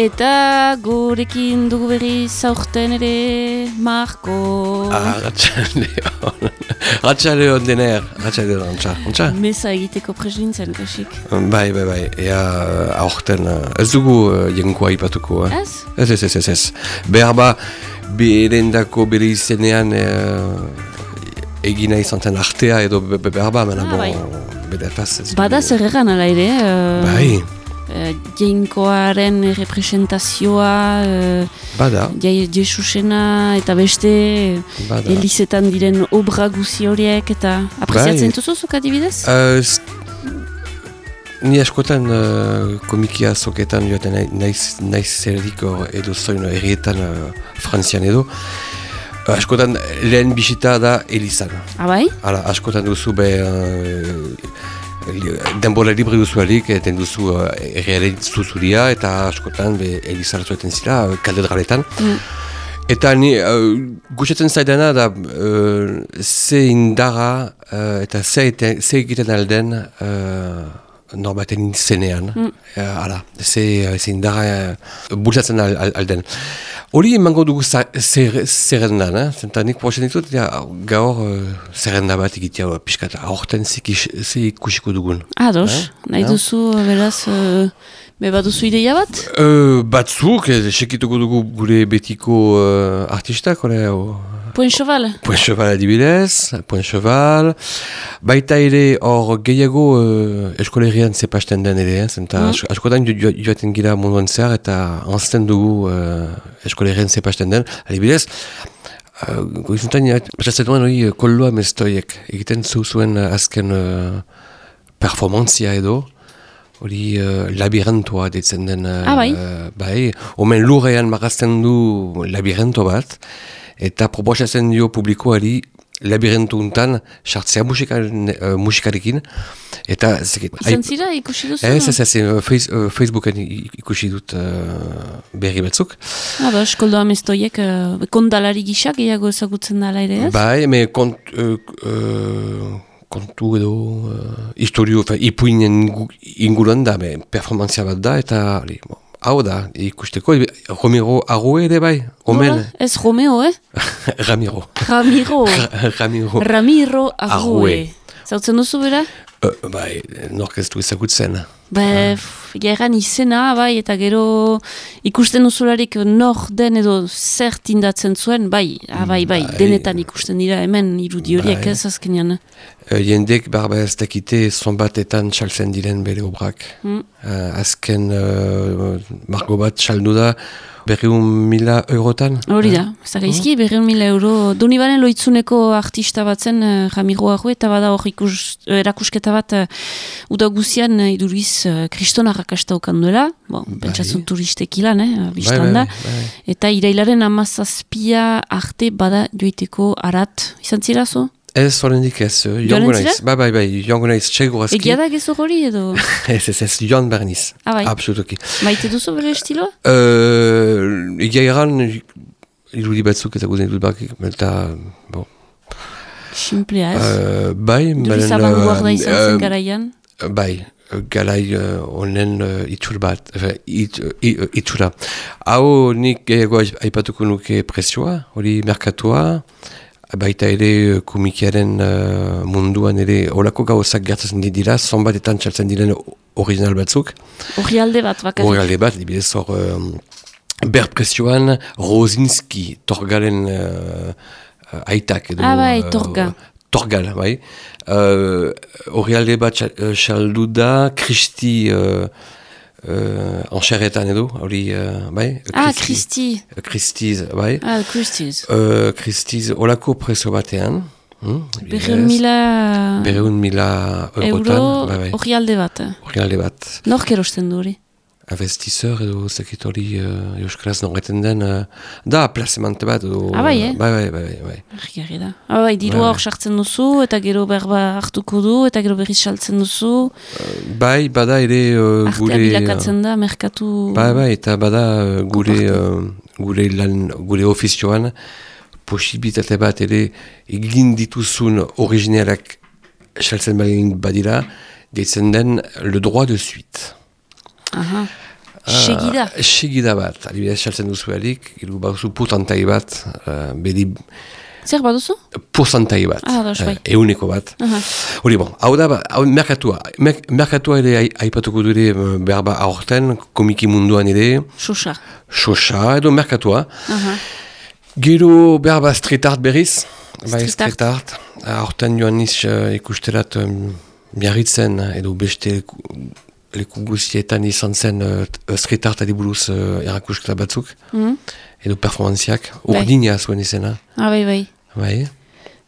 Eta gurekin dugu berri zaurten ere Marko. Ah, ratxaleon. Ratxaleon dener. Ratxaleon, ontsa. Ontsa? Mesa egiteko preslintzen, kasik. Bai, bai, bai. Ea aurten, ez dugu uh, jenkoa ipatuko. Eh? Ez? Ez, ez, ez, ez, ez. Behar ba, berendako bere izenean uh, egina izan zen artea edo be- be- behar ba, mena Ah, bai. bon, bedertaz ez Bada zer egan ala ere. Uh, Bai, Uh, Jainkoaren representazioa, uh, bada, jai Jesusena eta beste bada. Elizetan diren obra guzi horiek eta apreziatzen Bai. duzu zuk adibidez? Uh, ni askotan uh, komikia zoketan joaten naiz, naiz zerdik hor edo zoin errietan uh, frantzian edo. Uh, askotan lehen bisita da Elizan. Abai? Hala, askotan duzu be... Uh, denbora libre duzualik, eten duzu uh, errearen zuzuria eta askotan be Elizaratu eten zira, katedraletan. Mm. Eta ni uh, gutxatzen zaidana da uh, ze indara uh, eta ze, eten, ze egiten alden uh, norbaten izenean. Mm. Uh, hala, ze, ze indara uh, bultzatzen al, al, alden. Hori emango dugu zer, zerrendan, eh? Zenta nik proposatzen ditut, ja, gaur uh, zerrenda bat egitea uh, pixkat, aurten ze ikusiko dugun. Ados, Eh? nahi Ja. duzu, beraz, uh, be baduzu ideia bat? Uh, batzuk, eh, sekituko dugu gure betiko uh, artistak, hori, Point cheval? Point Cheval adibidez, Point Cheval, baita ere hor gehiago uh, eskolerian zepasten den ere, eh? zenta Mm. asko- askotan jo- jo- joaten gira munduan zehar eta anzten dugu uh, eskolerian zepasten den, adibidez, uh, goizuntan, pasatzen duen hori uh, kolloa mestoiek, egiten zu zuen uh, azken uh, performantzia edo, hori uh, labirentoa ditzen den, uh, Ah, bai? uh, bai, omen lurrean marazten du labirento bat, eta proposatzen dio publikoari labirentu untan sartzea uh, musikarekin, eta Izan zira, ikusi duzu? Ez, ez, ez, eh, face, Facebooken ikusi dut uh, berri batzuk. Ados, koldo amestoiek, uh, kondalari gisa gehiago ezagutzen dala ere ez? Bai, me kont, uh, uh, kontu edo uh, historio, ipuinen gu- inguruan da, performantzia bat da, eta hori, bo, hau da, ikusteko, Romero Arroe ere bai, omen, Nola? Ez Romeo, eh? Ramiro, Ramiro. Ramiro, Ramiro. Arroe. Zautzen duzu bera? Uh, bai, nork ez du ezagutzen. Ba, f- geran izena, bai, eta gero ikusten duzularik nor den edo zer tindatzen zuen, bai, ah, bai, bai, Bai. denetan ikusten dira hemen irudi horiek Bai. ez azkenean. Uh, jendek barba ez dakite zonbatetan txaltzen diren bere obrak. Mm. Uh, azken uh, margo bat txaldu da berriun mila eurotan. Hori da, ez da gaizki, berreun mila euro, Donibane loitzuneko artista bat zen, uh, Ramiro Arroe, eta bada hor ikus, erakusketa bat, uh, uda guzian uh, iduriz uh, kristona rakasta okan duela, bon, pentsatzen turistek ilan, eh, biztan da, bai, bai. eta irailaren amazazpia arte bada joiteko arat, izan zira? Ez joango naiz. Bai, bai, bai, joango naiz, txego azki. Egia da gezo hori edo Ez, ez, ez, joan behar niz. Ah, bai. Maite duzu bere estiloa? Uh, egia eran, irudi batzuk eta guzen dut bakik, eta, bon. Simplea ez? Uh, bai, abanguarda izan uh, zen garaian? Bai, uh, honen uh, itxur bat, it, uh, itxura. Hau nik gehiago aip- aipatuko nuke presioa, hori merkatua, baita ere uh, komikiaren uh, munduan ere olako gauzak gertatzen dira, zonbatetan txaltzen diren original batzuk. Hori alde bat bakarrik. alde bat, dibidez hor, um, berpresioan Rosinski, Torgalen uh, uh, aitak edo... Ah, bai, uh, Torga. Torgal, bai. Uh, Hori alde bat uh, saldu da, Kristi uh, uh, anxerretan edo, hori, uh, bai? Ah, Kristi. Kristiz, bai. Ah, Kristiz. Uh, Kristiz, olako presio batean. Hmm, Berreun mila Berreun mila eurotan. euro bai, bai. bat. Hori bat. Nork erosten du hori? Investizeur edo zekit hori uh, euskaraz norreten den, uh, da plazemante bat edo... Ah, bai, eh? Bai, bai, bai, bai. Argi da. Ah, bai, dirua Bai, hor sartzen duzu, eta gero berba hartuko du, eta gero berriz saltzen duzu, Bai, bada ere uh, artea gure... bilakatzen da, merkatu... Bai, bai, eta bada uh, gure, uh, gure lan, gure ofizioan posibilitate bat ere egin dituzun originalak saltzen badira, deitzen den le droit de suite. Aha. Segida? Uh, segida bat, adibidez saltzen duzu erik, gero bauzu putantai bat, uh, bedi... Zer baduzu? Putantai bat, ah, dos, bai. uh, euneko bat. Hori bon, hau da, hau merkatua. Mer merkatua ere aipatuko dure behar ba aurten, komiki munduan ere. Xoxa. Xoxa, edo merkatua. Uh -huh. Gero behar ba street art berriz. Bai, street art. Aurten joan niz uh, ikusterat um, miarritzen edo beste leku guztietan izan zen uh, street art adiburuz uh, erakusketa batzuk. Mm. Edo performanziak. Bai. Urdina zuen izena. Ah, bai, bai. Bai.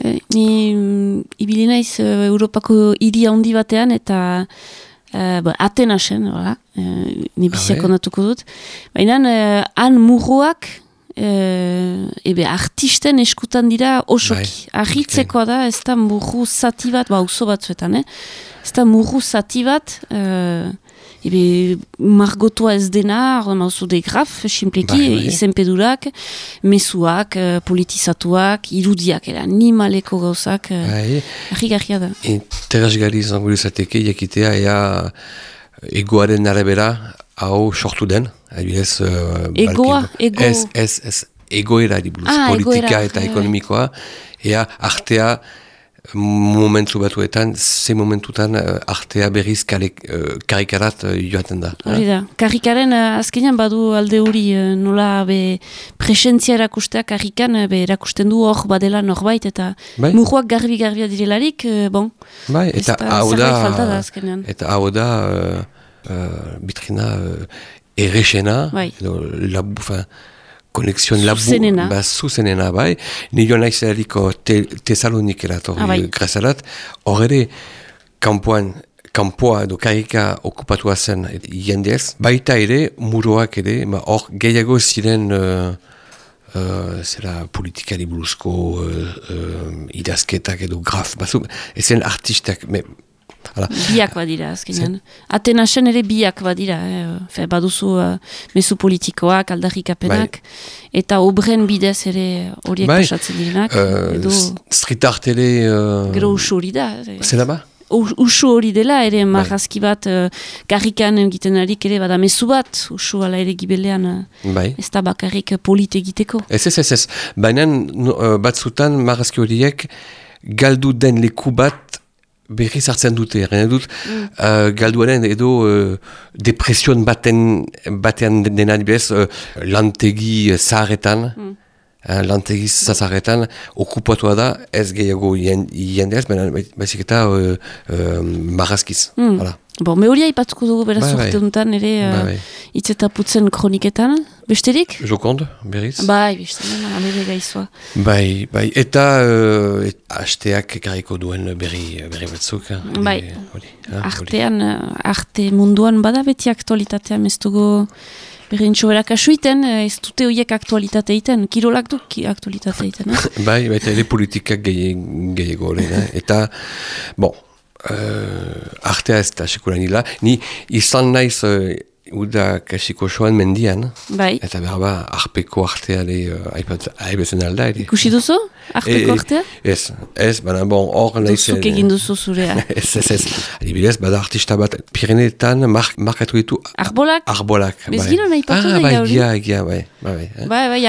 E, ni mm, ibili naiz uh, Europako hiri handi batean eta uh, ba, Atenasen, wala, uh, ni biziak ah, dut. Baina uh, han murroak uh, ebe artisten eskutan dira osoki. Bai. Ahitzekoa da, ez da murru zati bat, ba, uso batzuetan, eh? ez da murru zati bat, uh, ebe margotua ez dena, mauzu de graf, simpleki, bai, bai. izenpedurak, mesuak, uh, politizatuak, irudiak, era, animaleko gauzak, bai. da. Interesgarri zango izateke, jakitea, ea egoaren arabera, hau sortu den, adibidez... Uh, Egoa? Ego... Ez, ez, ez, egoera diburuz, ah, politika egoera, eta ekonomikoa, ea artea momentu batuetan, ze momentutan uh, artea berriz kale, uh, karikarat joaten da. Hori da, karikaren azkenean badu alde hori nola be presentzia erakustea karikan be erakusten du hor badela norbait eta bai. mujuak garbi-garbia direlarik, bon. Bai, eta hau da, eta hau da, uh, bitrina uh, errexena, bai. edo labu, fin, konexion labu, zuzenena. ba, zuzenena, bai, nio naiz eriko te, tesalonik erator ah, bai. grazalat, hor ere, kampuan, kampoa edo karika okupatua zen jendez, baita ere, muroak ere, ba, hor gehiago ziren uh, Uh, zera politikari buruzko uh, uh, idazketak edo graf, bazu, ezen artistak, me, Hala. Biak badira, azkenean. Atenasen ere biak badira. Eh? baduzu uh, mesu politikoak, aldarrikapenak, bai. eta obren bidez ere horiek bai. pasatzen direnak. Uh, edo... Street art ere... Uh... Gero usu hori da. Zela ba? Usu hori dela, ere bai. marrazki bat uh, garrikan egiten harik ere bada mesu bat, usu ala ere gibelean uh, bai. ez da bakarrik polite egiteko. Ez ez ez ez, baina uh, batzutan marrazki horiek galdu den leku bat berri zartzen dute, erren dut, mm. uh, galduaren edo uh, depresion baten, batean dena dibez, uh, lantegi zaharretan, mm. uh, lantegi zaharretan, okupatua da, ez gehiago jendez, baina eta uh, uh, marrazkiz. Mm. Bo, me hori haipatuko dugu beraz bai, urte duntan, ere ba, putzen kroniketan, besterik? Jokond, berriz? Bai, besterik, amebe gaizua. Bai, bai, eta uh, et, hasteak ekarriko duen berri, berri batzuk. Bai, artean, arte munduan bada beti aktualitatea, meztugu berrintxo berak asuiten, ez dute horiek aktualitatea iten, kirolak du aktualitatea iten. Eh? bai, bai, eta ere politikak gehiago, eta, bon, uh, artea ez da sekuran hila. Ni izan naiz uh, uda kasiko soan mendian. Bai. Eta behar ba, arpeko artea le uh, aibezen alda. Ikusi duzu? Arteko e, artea? Ez, ez, baina bon, hor. Duzuk egin duzu zurea. ez, ez, ez. Adibidez, bada artista bat, Pirenetan mark, markatu ditu... Arbolak? Arbolak, bai. Bezgino nahi patu ah, bai, bai. Bai, bai, eh? bai, bai,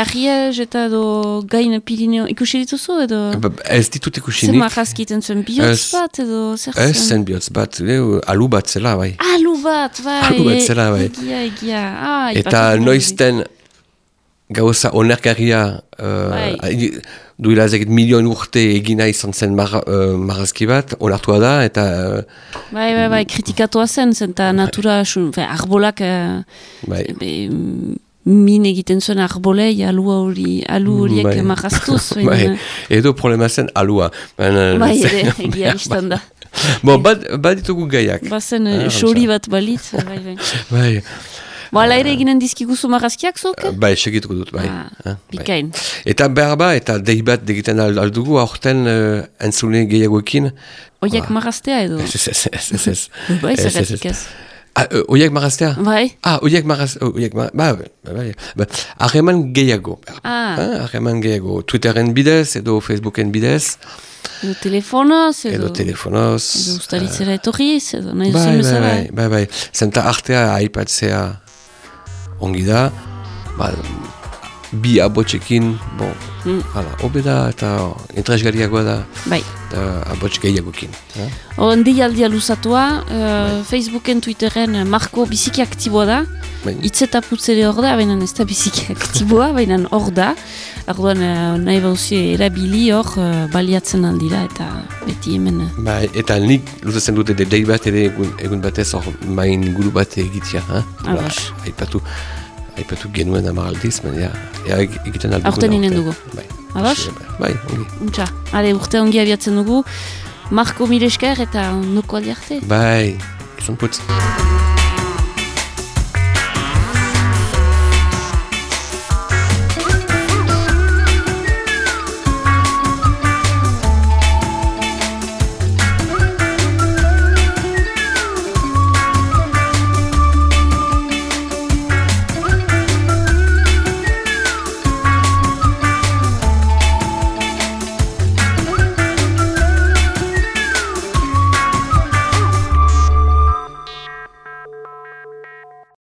eta do gain Pirineo, ikusi dituzu edo? Ba, ez ditut ikusi nik. Zer marrazkiten zuen? Bihotz bat edo? Ez zen bihotz bat, alu bat zela, bai. Alu bat, bai. Alu bat zela, bai. Egia, egia. Ah, eta noizten gauza onergarria uh, bai. duela ezagit milion urte egina izan zen mar, uh, marazki bat, onartua da, eta... Uh, bai, bai, bai, kritikatua zen, zen eta natura, fe, arbolak... Uh, bai. Be, min egiten zuen arbolei, alu hori, alu horiek bai. maraztuz. bai, edo problema zen alua. bai, ere, egia iztan da. Bo, bat, bat ditugu gaiak. Bazen, ah, xori bat balit. bai, bai. bai. Ba, ala ere eginen dizkiguzu marazkiak zuk? Uh, bai, segituko dut, bai. Ah, ah, bikain. Eta behar ba, eta dehi bat degiten aldugu, aurten uh, entzune gehiagoekin. Oiek ba. maraztea edo? Ez, ez, ez, ez, ez. Bai, zerretik ez. Ah, oiek maraztea? Bai. Ah, oiek maraztea, oiek maraztea, ba, bai, bai. Arreman gehiago. Ah. Arreman gehiago. Twitteren bidez, edo Facebooken bidez. Edo telefonoz, edo... Edo telefonoz. Edo ustaritzera etorriz, edo nahi bai, bai, bai, bai, bai. Zenta artea aipatzea ongi da, ba, bi abotxekin, bon, Mm. hala, hobe da eta entresgarriagoa da, Bai. Da abotx gehiagokin. eh? Hor, aldia luzatua, uh, Facebooken, Twitteren, uh, Marko biziki aktiboa da. Bai. Itz eta putzere hor da, baina ez da biziki aktiboa, baina hor da. Arduan, nahi bauzi erabili hor, baliatzen aldira eta beti hemen. Ba, eta nik luzatzen dute de dei bat ere egun, egun batez hor main guru bat egitea. Eh? Hala, Ados. aipatu, aipatu genuen amaraldiz, baina ja, ja eg- egiten aldugu. Aurten inen dugu. Bai. Ados? Bai, ongi. Untxa, ale, urte ongi abiatzen dugu. Marko Milesker eta nuko aldi arte. Bai, izan putz.